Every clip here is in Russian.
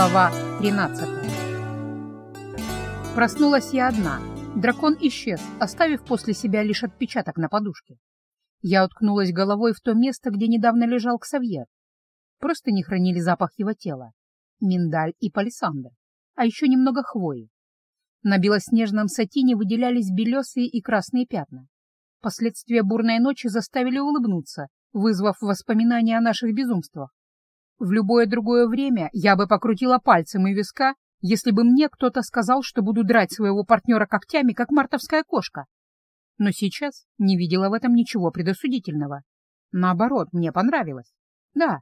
Глава 13 Проснулась я одна. Дракон исчез, оставив после себя лишь отпечаток на подушке. Я уткнулась головой в то место, где недавно лежал Ксавьер. Просто не хранили запах его тела. Миндаль и палисандр, а еще немного хвои. На белоснежном сатине выделялись белесые и красные пятна. Последствия бурной ночи заставили улыбнуться, вызвав воспоминания о наших безумствах. В любое другое время я бы покрутила пальцем и виска, если бы мне кто-то сказал, что буду драть своего партнера когтями, как мартовская кошка. Но сейчас не видела в этом ничего предосудительного. Наоборот, мне понравилось. Да,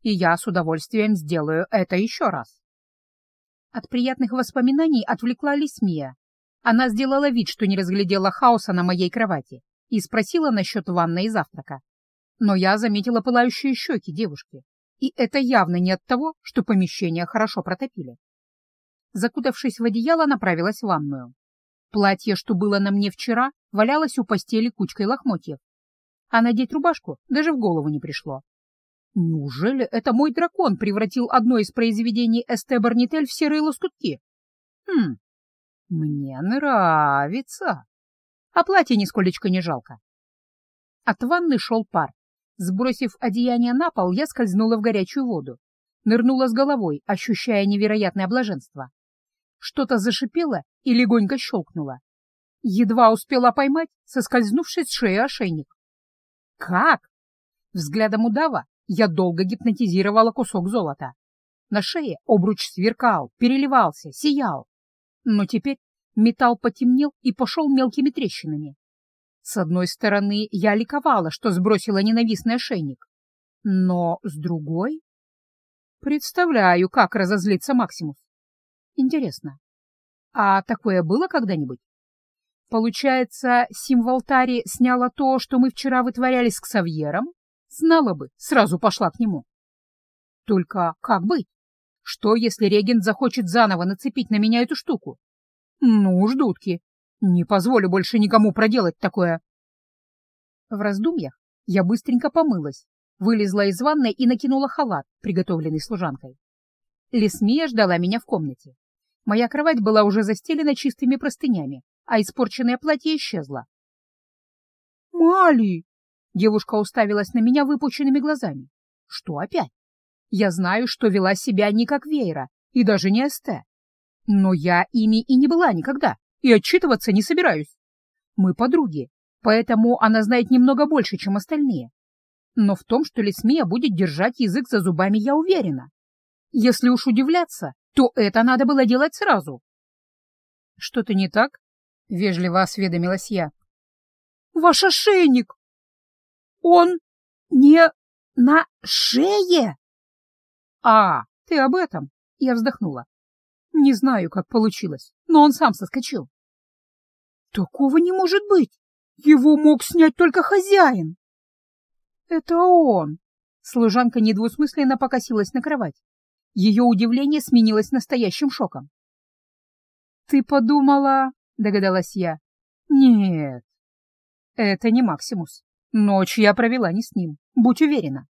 и я с удовольствием сделаю это еще раз. От приятных воспоминаний отвлекла Лисмия. Она сделала вид, что не разглядела хаоса на моей кровати, и спросила насчет ванной и завтрака. Но я заметила пылающие щеки девушки и это явно не от того, что помещение хорошо протопили. Закутавшись в одеяло, направилась в ванную. Платье, что было на мне вчера, валялось у постели кучкой лохмотьев. А надеть рубашку даже в голову не пришло. Неужели это мой дракон превратил одно из произведений Эсте Барнитель в серые лоскутки? Хм, мне нравится. А платье нисколечко не жалко. От ванны шел пар, Сбросив одеяние на пол, я скользнула в горячую воду. Нырнула с головой, ощущая невероятное блаженство. Что-то зашипело и легонько щелкнуло. Едва успела поймать соскользнувший с шеи ошейник. «Как?» Взглядом удава я долго гипнотизировала кусок золота. На шее обруч сверкал, переливался, сиял. Но теперь металл потемнел и пошел мелкими трещинами. С одной стороны, я ликовала, что сбросила ненавистный ошейник. Но с другой... Представляю, как разозлится Максимус. Интересно, а такое было когда-нибудь? Получается, символ Тари сняла то, что мы вчера вытворяли с Ксавьером? Знала бы, сразу пошла к нему. Только как быть? Что, если регент захочет заново нацепить на меня эту штуку? Ну, ждутки. Не позволю больше никому проделать такое. В раздумьях я быстренько помылась, вылезла из ванной и накинула халат, приготовленный служанкой. Лесмия ждала меня в комнате. Моя кровать была уже застелена чистыми простынями, а испорченное платье исчезло. «Мали!» — девушка уставилась на меня выпученными глазами. «Что опять? Я знаю, что вела себя не как Вейра и даже не Эсте. Но я ими и не была никогда и отчитываться не собираюсь. Мы подруги, поэтому она знает немного больше, чем остальные. Но в том, что Лесмия будет держать язык за зубами, я уверена. Если уж удивляться, то это надо было делать сразу. — Что-то не так? — вежливо осведомилась я. — Ваш ошейник! Он не на шее? — А, ты об этом? — я вздохнула. Не знаю, как получилось, но он сам соскочил. Такого не может быть! Его мог снять только хозяин! Это он! Служанка недвусмысленно покосилась на кровать. Ее удивление сменилось настоящим шоком. «Ты подумала...» — догадалась я. «Нет, это не Максимус. Ночь я провела не с ним, будь уверена.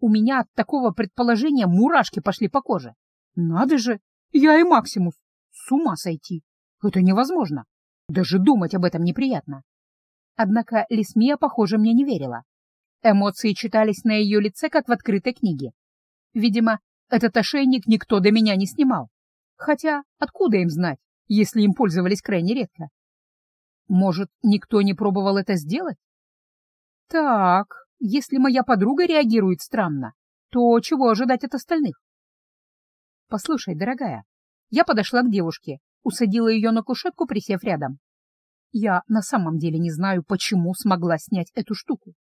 У меня от такого предположения мурашки пошли по коже. Надо же, я и Максимус. С ума сойти. Это невозможно. Даже думать об этом неприятно. Однако Лисмия, похоже, мне не верила. Эмоции читались на ее лице, как в открытой книге. Видимо, этот ошейник никто до меня не снимал. Хотя откуда им знать, если им пользовались крайне редко? Может, никто не пробовал это сделать? Так, если моя подруга реагирует странно, то чего ожидать от остальных? «Послушай, дорогая». Я подошла к девушке, усадила ее на кушетку, присев рядом. Я на самом деле не знаю, почему смогла снять эту штуку.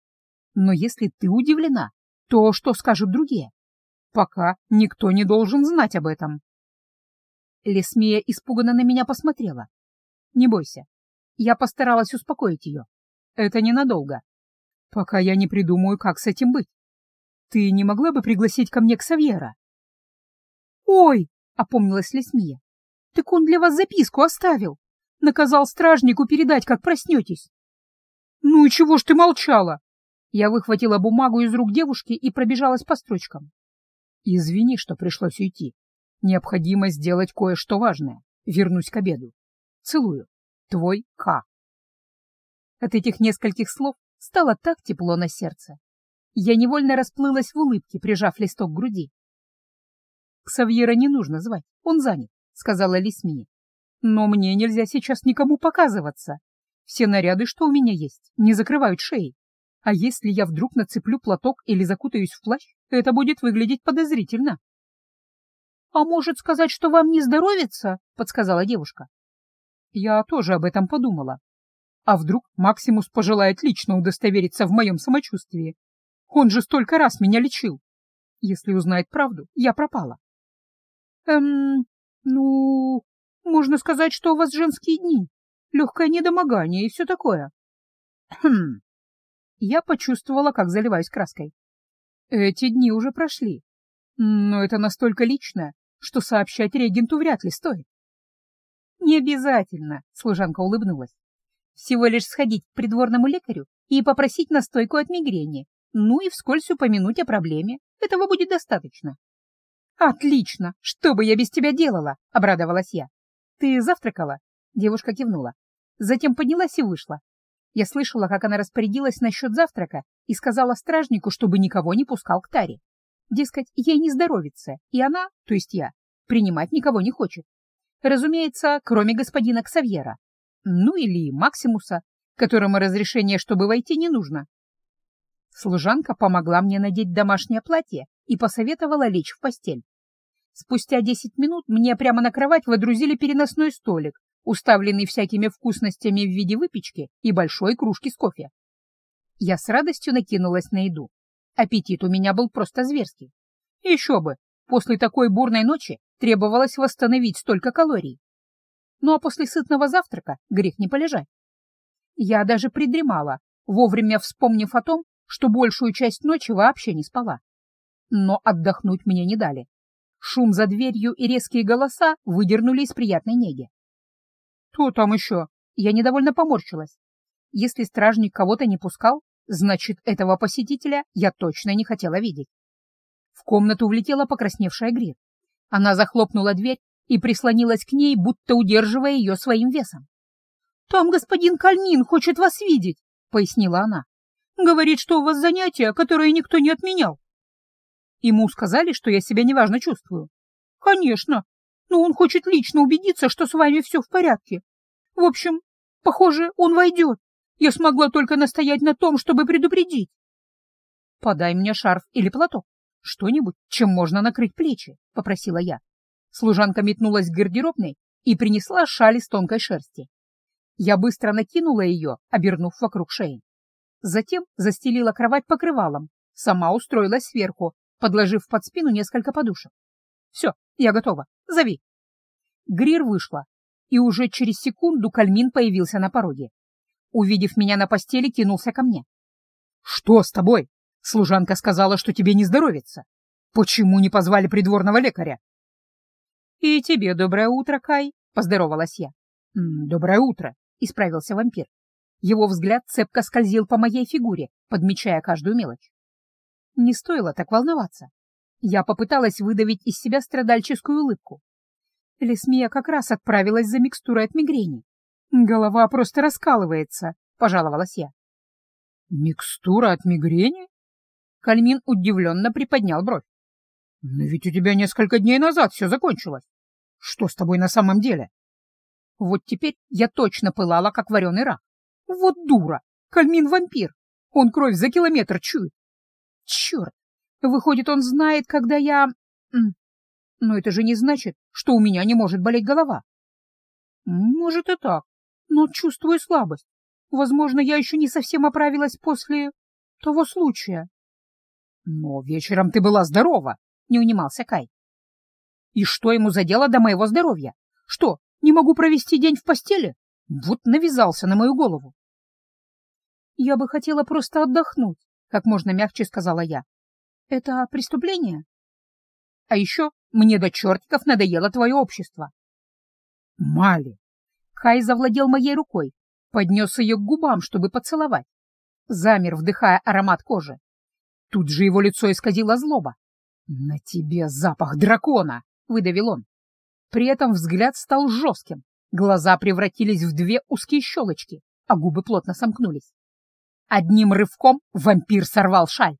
Но если ты удивлена, то что скажут другие? Пока никто не должен знать об этом. Лесмия испуганно на меня посмотрела. Не бойся. Я постаралась успокоить ее. Это ненадолго. Пока я не придумаю, как с этим быть. Ты не могла бы пригласить ко мне к Савьера? «Ой!» — опомнилась Лесмия. «Так он для вас записку оставил. Наказал стражнику передать, как проснетесь». «Ну и чего ж ты молчала?» Я выхватила бумагу из рук девушки и пробежалась по строчкам. «Извини, что пришлось уйти. Необходимо сделать кое-что важное. Вернусь к обеду. Целую. Твой К. От этих нескольких слов стало так тепло на сердце. Я невольно расплылась в улыбке, прижав листок к груди. «Ксавьера не нужно звать, он занят», — сказала Лисмини. «Но мне нельзя сейчас никому показываться. Все наряды, что у меня есть, не закрывают шеи. А если я вдруг нацеплю платок или закутаюсь в плащ, это будет выглядеть подозрительно». «А может сказать, что вам не здоровится?» — подсказала девушка. Я тоже об этом подумала. А вдруг Максимус пожелает лично удостовериться в моем самочувствии? Он же столько раз меня лечил. Если узнает правду, я пропала. Эм, ну, можно сказать, что у вас женские дни. Легкое недомогание и все такое. Хм. Я почувствовала, как заливаюсь краской. Эти дни уже прошли. Но это настолько личное, что сообщать регенту вряд ли стоит. «Не обязательно», — служанка улыбнулась. «Всего лишь сходить к придворному лекарю и попросить настойку от мигрени, ну и вскользь упомянуть о проблеме. Этого будет достаточно». «Отлично! Что бы я без тебя делала?» — обрадовалась я. «Ты завтракала?» — девушка кивнула. Затем поднялась и вышла. Я слышала, как она распорядилась насчет завтрака и сказала стражнику, чтобы никого не пускал к Таре. Дескать, ей не здоровится, и она, то есть я, принимать никого не хочет. Разумеется, кроме господина Ксавьера. Ну или Максимуса, которому разрешение, чтобы войти, не нужно. Служанка помогла мне надеть домашнее платье и посоветовала лечь в постель. Спустя десять минут мне прямо на кровать водрузили переносной столик, уставленный всякими вкусностями в виде выпечки и большой кружки с кофе. Я с радостью накинулась на еду. Аппетит у меня был просто зверский. Еще бы, после такой бурной ночи Требовалось восстановить столько калорий. Ну а после сытного завтрака грех не полежать. Я даже придремала, вовремя вспомнив о том, что большую часть ночи вообще не спала. Но отдохнуть мне не дали. Шум за дверью и резкие голоса выдернули из приятной неги. «Кто там еще?» Я недовольно поморщилась. Если стражник кого-то не пускал, значит, этого посетителя я точно не хотела видеть. В комнату влетела покрасневшая Грир. Она захлопнула дверь и прислонилась к ней, будто удерживая ее своим весом. «Там господин Кальмин хочет вас видеть», — пояснила она. «Говорит, что у вас занятия, которые никто не отменял». Ему сказали, что я себя неважно чувствую. «Конечно, но он хочет лично убедиться, что с вами все в порядке. В общем, похоже, он войдет. Я смогла только настоять на том, чтобы предупредить». «Подай мне шарф или платок», «Что-нибудь, чем можно накрыть плечи», — попросила я. Служанка метнулась к гардеробной и принесла шаль из тонкой шерсти. Я быстро накинула ее, обернув вокруг шеи. Затем застелила кровать покрывалом, сама устроилась сверху, подложив под спину несколько подушек. «Все, я готова. Зови». Грир вышла, и уже через секунду Кальмин появился на пороге. Увидев меня на постели, кинулся ко мне. «Что с тобой?» Служанка сказала, что тебе не здоровится. Почему не позвали придворного лекаря? — И тебе доброе утро, Кай, — поздоровалась я. — Доброе утро, — исправился вампир. Его взгляд цепко скользил по моей фигуре, подмечая каждую мелочь. Не стоило так волноваться. Я попыталась выдавить из себя страдальческую улыбку. Лесмия как раз отправилась за микстурой от мигрени. Голова просто раскалывается, — пожаловалась я. — Микстура от мигрени? Кальмин удивленно приподнял бровь. «Но ведь у тебя несколько дней назад все закончилось. Что с тобой на самом деле?» Вот теперь я точно пылала, как вареный рак. Вот дура! Кальмин вампир! Он кровь за километр чует. Черт! Выходит, он знает, когда я... Но это же не значит, что у меня не может болеть голова. Может и так, но чувствую слабость. Возможно, я еще не совсем оправилась после того случая. «Но вечером ты была здорова», — не унимался Кай. «И что ему за дело до моего здоровья? Что, не могу провести день в постели? Вот навязался на мою голову». «Я бы хотела просто отдохнуть», — как можно мягче сказала я. «Это преступление?» «А еще мне до чертиков надоело твое общество». «Мали!» Кай завладел моей рукой, поднес ее к губам, чтобы поцеловать. Замер, вдыхая аромат кожи. Тут же его лицо исказило злоба. «На тебе запах дракона!» — выдавил он. При этом взгляд стал жестким, глаза превратились в две узкие щелочки, а губы плотно сомкнулись. Одним рывком вампир сорвал шаль.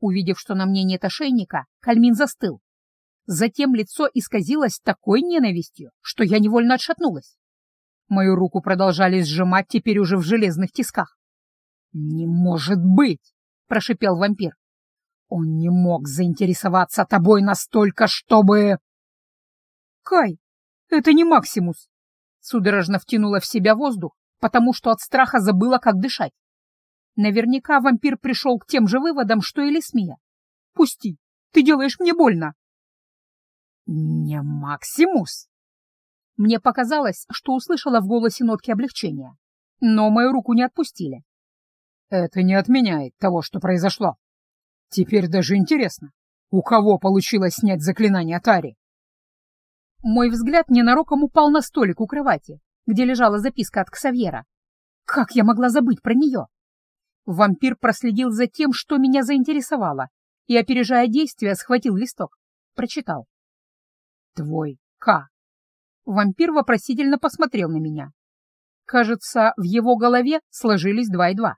Увидев, что на мне нет ошейника, Кальмин застыл. Затем лицо исказилось такой ненавистью, что я невольно отшатнулась. Мою руку продолжали сжимать теперь уже в железных тисках. «Не может быть!» — прошипел вампир. «Он не мог заинтересоваться тобой настолько, чтобы...» «Кай, это не Максимус!» Судорожно втянула в себя воздух, потому что от страха забыла, как дышать. Наверняка вампир пришел к тем же выводам, что и Лесмия. «Пусти, ты делаешь мне больно!» «Не Максимус!» Мне показалось, что услышала в голосе нотки облегчения, но мою руку не отпустили. «Это не отменяет того, что произошло. Теперь даже интересно, у кого получилось снять заклинание Тари?» Мой взгляд ненароком упал на столик у кровати, где лежала записка от Ксавьера. Как я могла забыть про нее? Вампир проследил за тем, что меня заинтересовало, и, опережая действия, схватил листок. Прочитал. «Твой К». Вампир вопросительно посмотрел на меня. Кажется, в его голове сложились два и два.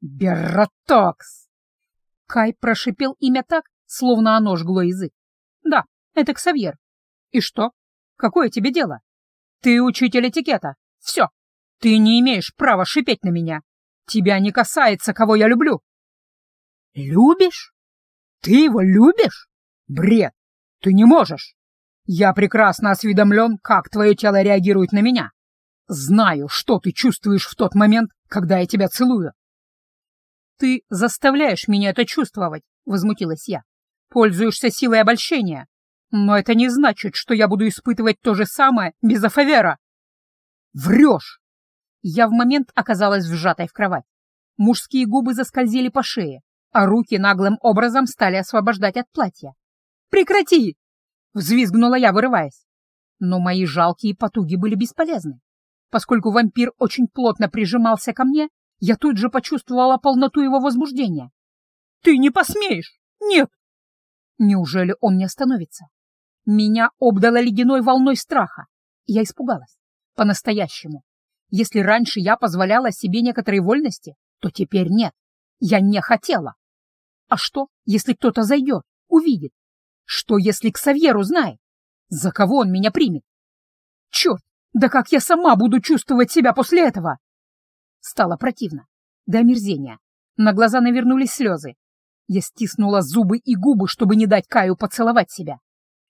«Берротокс!» Кай прошипел имя так, словно оно жгло язык. «Да, это Ксавьер. И что? Какое тебе дело? Ты учитель этикета. Все. Ты не имеешь права шипеть на меня. Тебя не касается, кого я люблю. Любишь? Ты его любишь? Бред. Ты не можешь. Я прекрасно осведомлен, как твое тело реагирует на меня. Знаю, что ты чувствуешь в тот момент, когда я тебя целую. Ты заставляешь меня это чувствовать, возмутилась я. Пользуешься силой обольщения. Но это не значит, что я буду испытывать то же самое без Афавера. Врешь! Я в момент оказалась вжатой в кровать. Мужские губы заскользили по шее, а руки наглым образом стали освобождать от платья. «Прекрати!» — взвизгнула я, вырываясь. Но мои жалкие потуги были бесполезны. Поскольку вампир очень плотно прижимался ко мне, я тут же почувствовала полноту его возбуждения. «Ты не посмеешь! Нет!» Неужели он не остановится? Меня обдало ледяной волной страха. Я испугалась. По-настоящему. Если раньше я позволяла себе некоторые вольности, то теперь нет. Я не хотела. А что, если кто-то зайдет, увидит? Что, если Ксавьер узнает? За кого он меня примет? Черт, да как я сама буду чувствовать себя после этого? Стало противно. До омерзения. На глаза навернулись слезы. Я стиснула зубы и губы, чтобы не дать Каю поцеловать себя.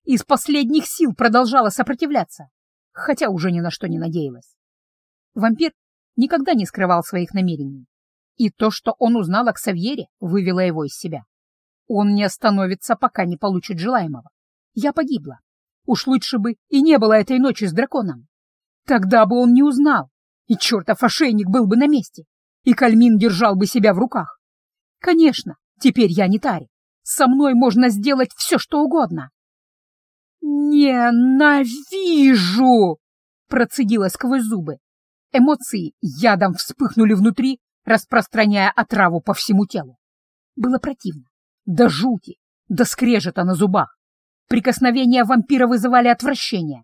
Из последних сил продолжала сопротивляться, хотя уже ни на что не надеялась. Вампир никогда не скрывал своих намерений. И то, что он узнал о Ксавьере, вывело его из себя. Он не остановится, пока не получит желаемого. Я погибла. Уж лучше бы и не было этой ночи с драконом. Тогда бы он не узнал, и чертов ошейник был бы на месте, и Кальмин держал бы себя в руках. Конечно, теперь я не Тари. Со мной можно сделать все, что угодно. «Ненавижу!» — процедила сквозь зубы. Эмоции ядом вспыхнули внутри, распространяя отраву по всему телу. Было противно, до жути, до скрежета на зубах. Прикосновения вампира вызывали отвращение.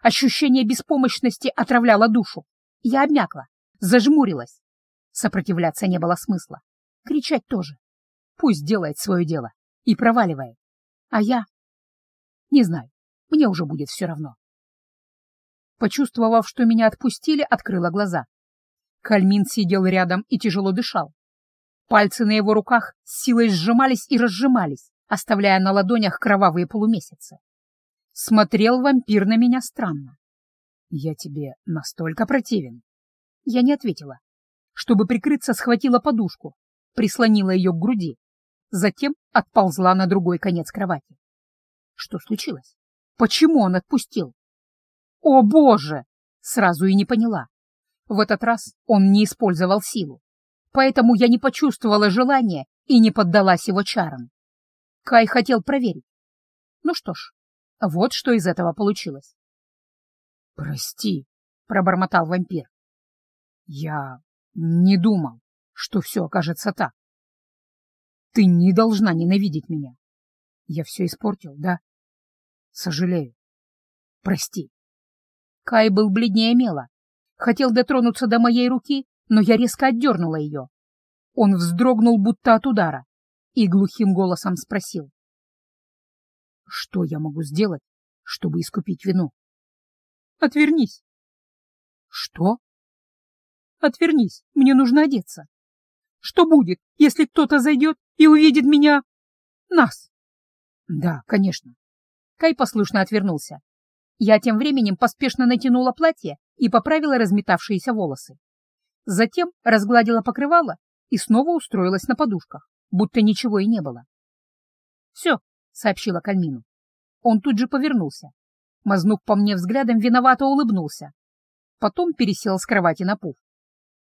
Ощущение беспомощности отравляло душу. Я обмякла, зажмурилась. Сопротивляться не было смысла. Кричать тоже. Пусть делает свое дело и проваливает. А я... Не знаю. Мне уже будет все равно. Почувствовав, что меня отпустили, открыла глаза. Кальмин сидел рядом и тяжело дышал. Пальцы на его руках с силой сжимались и разжимались, оставляя на ладонях кровавые полумесяцы. Смотрел вампир на меня странно. «Я тебе настолько противен?» Я не ответила. Чтобы прикрыться, схватила подушку, прислонила ее к груди, затем отползла на другой конец кровати. Что случилось? Почему он отпустил? О, Боже! Сразу и не поняла. В этот раз он не использовал силу, поэтому я не почувствовала желания и не поддалась его чарам. Кай хотел проверить. Ну что ж, вот что из этого получилось. «Прости», — пробормотал вампир. «Я не думал, что все окажется так. Ты не должна ненавидеть меня. Я все испортил, да? Сожалею. Прости. Кай был бледнее мела. Хотел дотронуться до моей руки, но я резко отдернула ее. Он вздрогнул, будто от удара, и глухим голосом спросил. «Что я могу сделать, чтобы искупить вину?» «Отвернись». «Что?» «Отвернись, мне нужно одеться. Что будет, если кто-то зайдет и увидит меня... нас?» «Да, конечно». Кай послушно отвернулся. Я тем временем поспешно натянула платье и поправила разметавшиеся волосы. Затем разгладила покрывало и снова устроилась на подушках, будто ничего и не было. «Все», — сообщила Кальмину. Он тут же повернулся. Мазнув по мне взглядом, виновато улыбнулся. Потом пересел с кровати на пуф.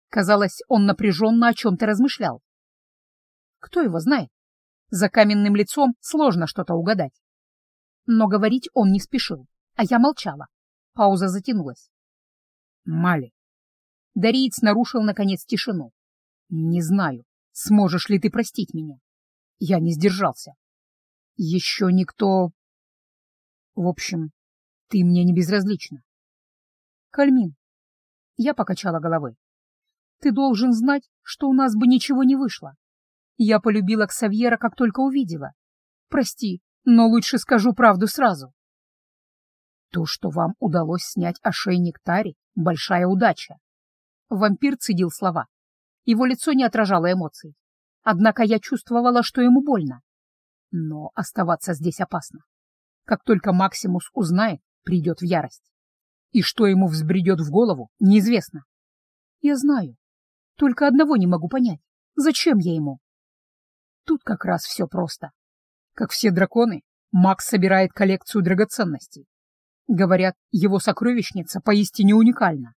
Казалось, он напряженно о чем-то размышлял. Кто его знает? За каменным лицом сложно что-то угадать. Но говорить он не спешил, а я молчала. Пауза затянулась. Мали. Дариец нарушил, наконец, тишину. Не знаю, сможешь ли ты простить меня. Я не сдержался. Еще никто... В общем, ты мне не безразлична. Кальмин. Я покачала головой. Ты должен знать, что у нас бы ничего не вышло. Я полюбила Ксавьера, как только увидела. Прости, но лучше скажу правду сразу. То, что вам удалось снять ошейник Тари, — большая удача. Вампир цедил слова. Его лицо не отражало эмоций. Однако я чувствовала, что ему больно. Но оставаться здесь опасно. Как только Максимус узнает, придет в ярость. И что ему взбредет в голову, неизвестно. Я знаю. Только одного не могу понять. Зачем я ему? Тут как раз все просто. Как все драконы, Макс собирает коллекцию драгоценностей. Говорят, его сокровищница поистине уникальна.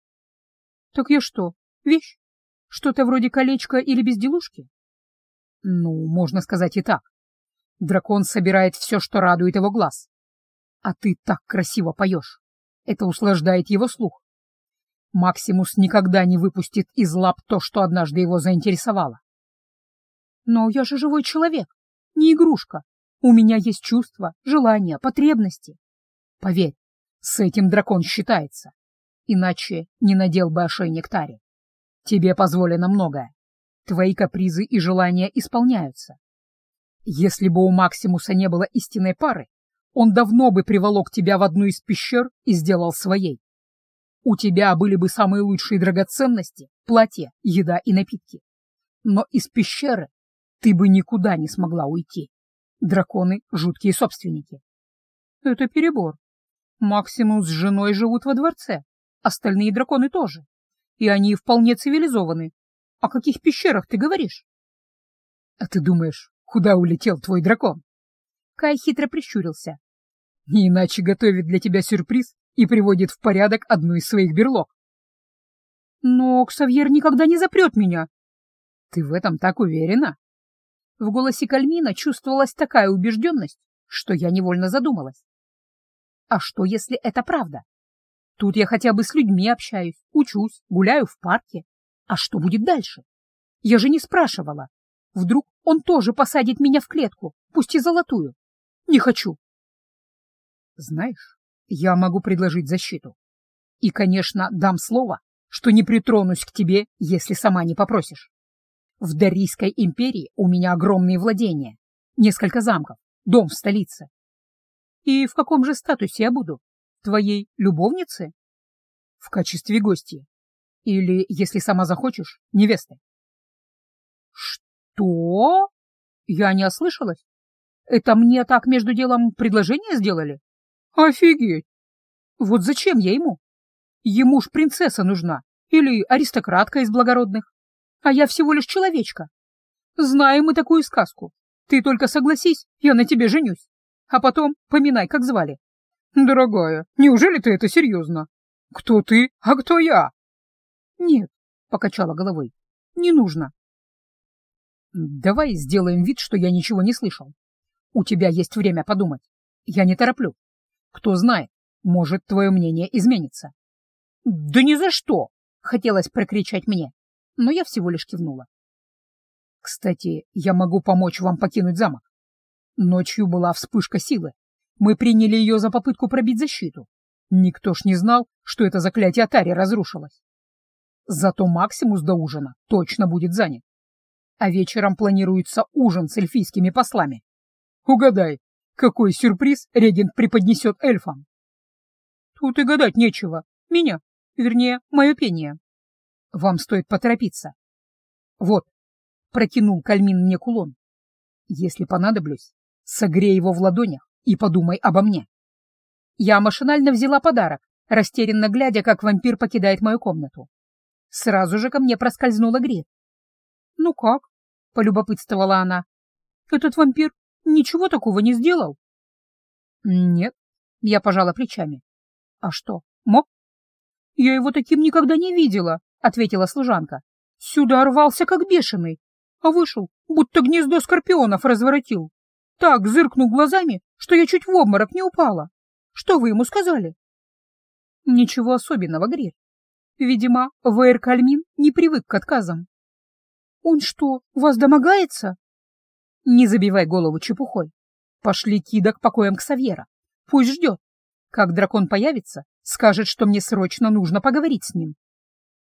Так я что, вещь? Что-то вроде колечка или безделушки? Ну, можно сказать и так. Дракон собирает все, что радует его глаз. А ты так красиво поешь. Это услаждает его слух. Максимус никогда не выпустит из лап то, что однажды его заинтересовало. Но я же живой человек, не игрушка. У меня есть чувства, желания, потребности. Поверь, с этим дракон считается. Иначе не надел бы ошейник Тари. Тебе позволено многое. Твои капризы и желания исполняются. Если бы у Максимуса не было истинной пары, он давно бы приволок тебя в одну из пещер и сделал своей. У тебя были бы самые лучшие драгоценности, платье, еда и напитки. Но из пещеры ты бы никуда не смогла уйти. Драконы — жуткие собственники. Это перебор. Максимус с женой живут во дворце, остальные драконы тоже. И они вполне цивилизованы. О каких пещерах ты говоришь? А ты думаешь, куда улетел твой дракон? Кай хитро прищурился. Не иначе готовит для тебя сюрприз и приводит в порядок одну из своих берлог. Но Ксавьер никогда не запрет меня. Ты в этом так уверена? В голосе Кальмина чувствовалась такая убежденность, что я невольно задумалась. А что, если это правда? Тут я хотя бы с людьми общаюсь, учусь, гуляю в парке. А что будет дальше? Я же не спрашивала. Вдруг он тоже посадит меня в клетку, пусть и золотую. Не хочу. Знаешь, я могу предложить защиту. И, конечно, дам слово, что не притронусь к тебе, если сама не попросишь. В Дарийской империи у меня огромные владения, несколько замков, дом в столице. И в каком же статусе я буду? Твоей любовницы? В качестве гости. Или, если сама захочешь, невесты. Что? Я не ослышалась? Это мне так между делом предложение сделали? Офигеть! Вот зачем я ему? Ему ж принцесса нужна или аристократка из благородных, а я всего лишь человечка. Знаем мы такую сказку. Ты только согласись, я на тебе женюсь. А потом поминай, как звали. Дорогая, неужели ты это серьезно? Кто ты, а кто я? Нет, покачала головой, не нужно. Давай сделаем вид, что я ничего не слышал. У тебя есть время подумать. Я не тороплю. Кто знает, может, твое мнение изменится. Да ни за что! Хотелось прокричать мне, но я всего лишь кивнула. Кстати, я могу помочь вам покинуть замок. Ночью была вспышка силы. Мы приняли ее за попытку пробить защиту. Никто ж не знал, что это заклятие Атари разрушилось. Зато Максимус до ужина точно будет занят. А вечером планируется ужин с эльфийскими послами. Угадай, какой сюрприз регент преподнесет эльфам? Тут и гадать нечего. Меня, вернее, мое пение. Вам стоит поторопиться. Вот, протянул Кальмин мне кулон. Если понадоблюсь, согрей его в ладонях и подумай обо мне. Я машинально взяла подарок, растерянно глядя, как вампир покидает мою комнату. Сразу же ко мне проскользнула Грет. «Ну как?» — полюбопытствовала она. «Этот вампир ничего такого не сделал?» «Нет», — я пожала плечами. «А что, мог?» «Я его таким никогда не видела», — ответила служанка. «Сюда рвался, как бешеный, а вышел, будто гнездо скорпионов разворотил. Так зыркнул глазами, что я чуть в обморок не упала. Что вы ему сказали?» «Ничего особенного, Грир. Видимо, Вейр Кальмин не привык к отказам». «Он что, вас домогается?» «Не забивай голову чепухой. Пошли Кида к покоям Ксавьера. Пусть ждет. Как дракон появится, скажет, что мне срочно нужно поговорить с ним».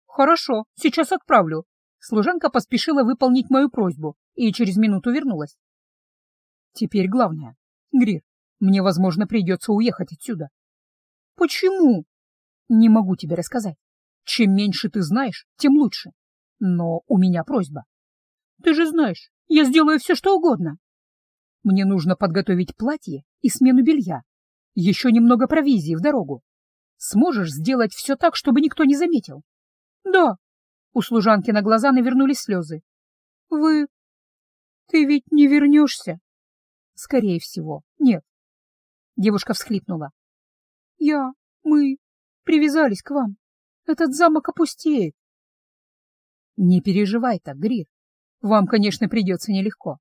«Хорошо, сейчас отправлю». Служанка поспешила выполнить мою просьбу и через минуту вернулась. «Теперь главное. Грир, мне, возможно, придется уехать отсюда. Почему? Не могу тебе рассказать. Чем меньше ты знаешь, тем лучше. Но у меня просьба. Ты же знаешь, я сделаю все, что угодно. Мне нужно подготовить платье и смену белья. Еще немного провизии в дорогу. Сможешь сделать все так, чтобы никто не заметил? Да. У служанки на глаза навернулись слезы. Вы... Ты ведь не вернешься? Скорее всего, нет. Девушка всхлипнула. «Я... мы... привязались к вам. Этот замок опустеет». «Не переживай так, Грир. Вам, конечно, придется нелегко.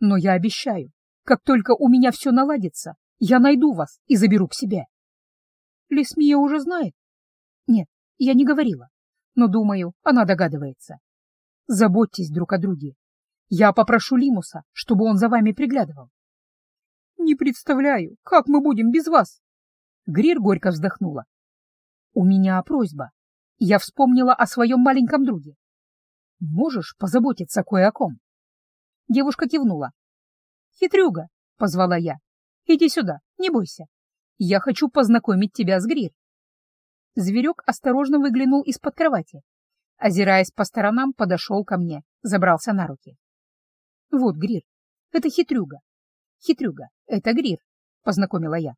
Но я обещаю, как только у меня все наладится, я найду вас и заберу к себе». «Лесмия уже знает?» «Нет, я не говорила, но, думаю, она догадывается. Заботьтесь друг о друге. Я попрошу Лимуса, чтобы он за вами приглядывал. Не представляю, как мы будем без вас. Грир горько вздохнула. У меня просьба. Я вспомнила о своем маленьком друге. Можешь позаботиться кое о ком? Девушка кивнула. Хитрюга, позвала я. Иди сюда, не бойся. Я хочу познакомить тебя с Грир. Зверек осторожно выглянул из-под кровати. Озираясь по сторонам, подошел ко мне, забрался на руки. Вот, Грир, это хитрюга. Хитрюга, это Грир, познакомила я.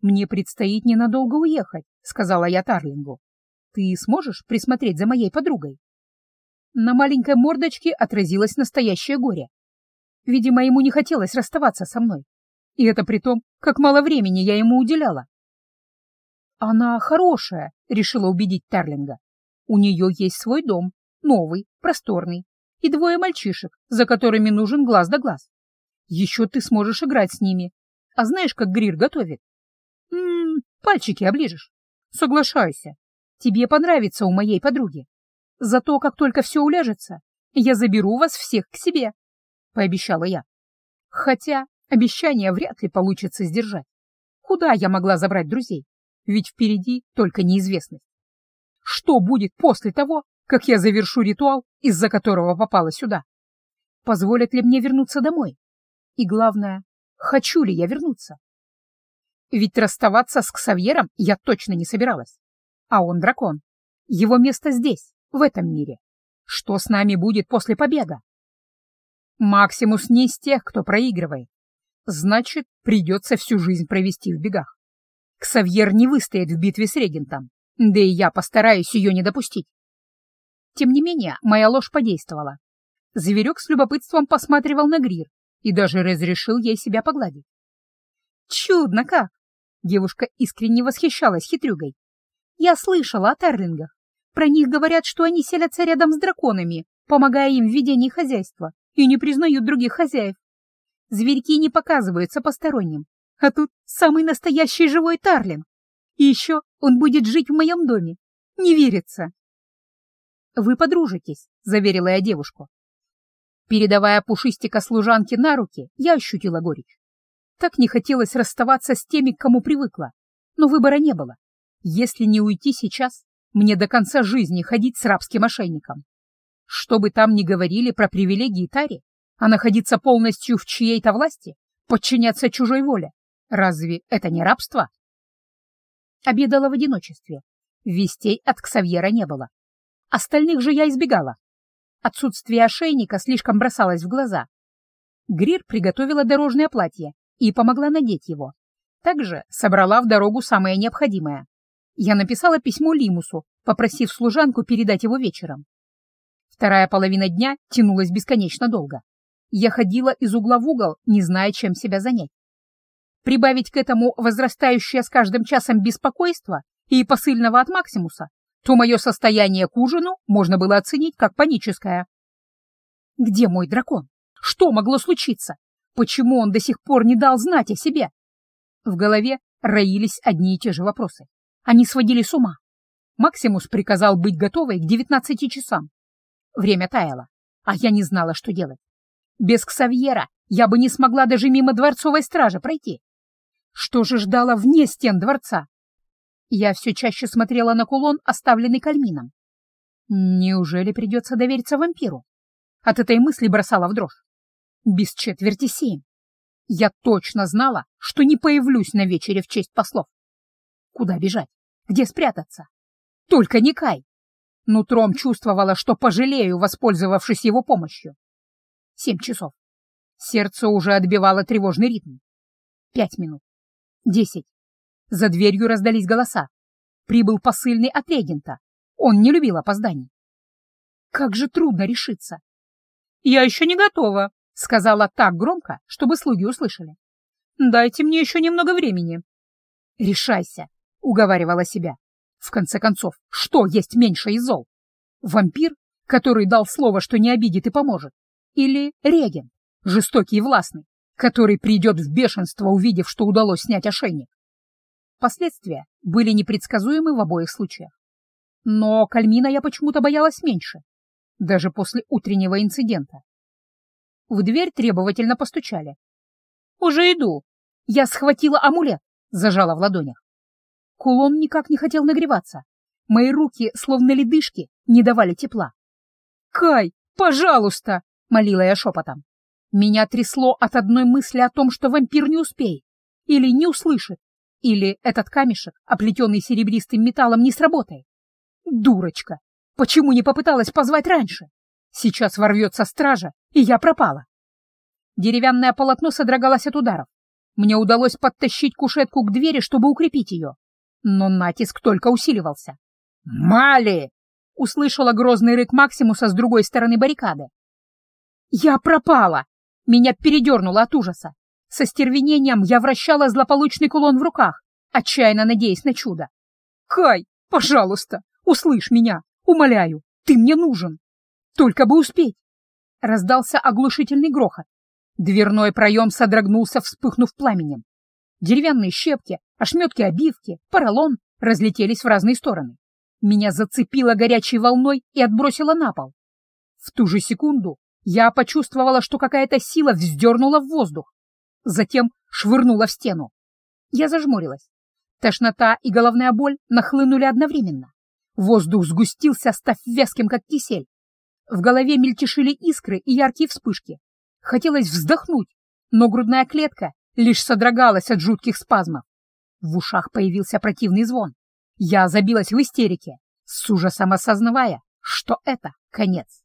Мне предстоит ненадолго уехать, сказала я Тарлингу. Ты сможешь присмотреть за моей подругой? На маленькой мордочке отразилось настоящее горе. Видимо, ему не хотелось расставаться со мной. И это при том, как мало времени я ему уделяла. «Она хорошая», — решила убедить Тарлинга. «У нее есть свой дом, новый, просторный, и двое мальчишек, за которыми нужен глаз да глаз. Еще ты сможешь играть с ними. А знаешь, как Грир готовит? Ммм, пальчики оближешь. Соглашайся. Тебе понравится у моей подруги. Зато, как только все уляжется, я заберу вас всех к себе, — пообещала я. Хотя обещание вряд ли получится сдержать. Куда я могла забрать друзей? Ведь впереди только неизвестность. Что будет после того, как я завершу ритуал, из-за которого попала сюда? Позволят ли мне вернуться домой? И главное, хочу ли я вернуться? Ведь расставаться с Ксавьером я точно не собиралась. А он дракон. Его место здесь, в этом мире. Что с нами будет после побега? Максимус не из тех, кто проигрывает. Значит, придется всю жизнь провести в бегах. Ксавьер не выстоит в битве с регентом, да и я постараюсь ее не допустить. Тем не менее, моя ложь подействовала. Зверек с любопытством посматривал на Грир, и даже разрешил ей себя погладить. «Чудно как!» — девушка искренне восхищалась хитрюгой. «Я слышала о терлингах. Про них говорят, что они селятся рядом с драконами, помогая им в ведении хозяйства, и не признают других хозяев. Зверьки не показываются посторонним, а тут самый настоящий живой тарлинг. И еще он будет жить в моем доме. Не верится. «Вы подружитесь», — заверила я девушку. Передавая пушистика служанке на руки, я ощутила горечь. Так не хотелось расставаться с теми, к кому привыкла. Но выбора не было. Если не уйти сейчас, мне до конца жизни ходить с рабским мошенником. Что бы там ни говорили про привилегии Тари, а находиться полностью в чьей-то власти, подчиняться чужой воле, разве это не рабство? Обедала в одиночестве. Вестей от Ксавьера не было. Остальных же я избегала. Отсутствие ошейника слишком бросалось в глаза. Грир приготовила дорожное платье и помогла надеть его. Также собрала в дорогу самое необходимое. Я написала письмо Лимусу, попросив служанку передать его вечером. Вторая половина дня тянулась бесконечно долго. Я ходила из угла в угол, не зная, чем себя занять. Прибавить к этому возрастающее с каждым часом беспокойство и посыльного от Максимуса, то мое состояние к ужину можно было оценить как паническое. Где мой дракон? Что могло случиться? Почему он до сих пор не дал знать о себе? В голове роились одни и те же вопросы. Они сводили с ума. Максимус приказал быть готовой к девятнадцати часам. Время таяло, а я не знала, что делать. Без Ксавьера я бы не смогла даже мимо дворцовой стражи пройти. Что же ждало вне стен дворца? Я все чаще смотрела на кулон, оставленный кальмином. Неужели придется довериться вампиру? От этой мысли бросала в дрожь. Без четверти семь. Я точно знала, что не появлюсь на вечере в честь послов. Куда бежать? Где спрятаться? Только не Кай. Нутром чувствовала, что пожалею, воспользовавшись его помощью. Семь часов. Сердце уже отбивало тревожный ритм. Пять минут. Десять. За дверью раздались голоса. Прибыл посыльный от регента. Он не любил опозданий. Как же трудно решиться. «Я еще не готова», — сказала так громко, чтобы слуги услышали. «Дайте мне еще немного времени». «Решайся», — уговаривала себя. «В конце концов, что есть меньше из зол? Вампир, который дал слово, что не обидит и поможет? Или регент, жестокий и властный, который придет в бешенство, увидев, что удалось снять ошейник?» Последствия были непредсказуемы в обоих случаях. Но Кальмина я почему-то боялась меньше, даже после утреннего инцидента. В дверь требовательно постучали. «Уже иду!» Я схватила амулет, зажала в ладонях. Кулон никак не хотел нагреваться. Мои руки, словно ледышки, не давали тепла. «Кай, пожалуйста!» — молила я шепотом. Меня трясло от одной мысли о том, что вампир не успеет, или не услышит, или этот камешек, оплетенный серебристым металлом, не сработает. Дурочка! Почему не попыталась позвать раньше? Сейчас ворвется стража, и я пропала. Деревянное полотно содрогалось от ударов. Мне удалось подтащить кушетку к двери, чтобы укрепить ее. Но натиск только усиливался. «Мали!» — услышала грозный рык Максимуса с другой стороны баррикады. «Я пропала!» — меня передернуло от ужаса. Со стервенением я вращала злополучный кулон в руках, отчаянно надеясь на чудо. «Кай, пожалуйста, услышь меня, умоляю, ты мне нужен!» Только бы успеть! Раздался оглушительный грохот. Дверной проем содрогнулся, вспыхнув пламенем. Деревянные щепки, ошметки обивки, поролон разлетелись в разные стороны. Меня зацепило горячей волной и отбросило на пол. В ту же секунду я почувствовала, что какая-то сила вздернула в воздух. Затем швырнула в стену. Я зажмурилась. Тошнота и головная боль нахлынули одновременно. Воздух сгустился, став вязким, как кисель. В голове мельтешили искры и яркие вспышки. Хотелось вздохнуть, но грудная клетка лишь содрогалась от жутких спазмов. В ушах появился противный звон. Я забилась в истерике, с ужасом осознавая, что это конец.